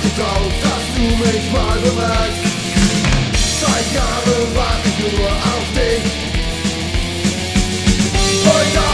warte drauf, dass du mich mal bemerkst. Seit Jahren warte ich nur auf dich. Heute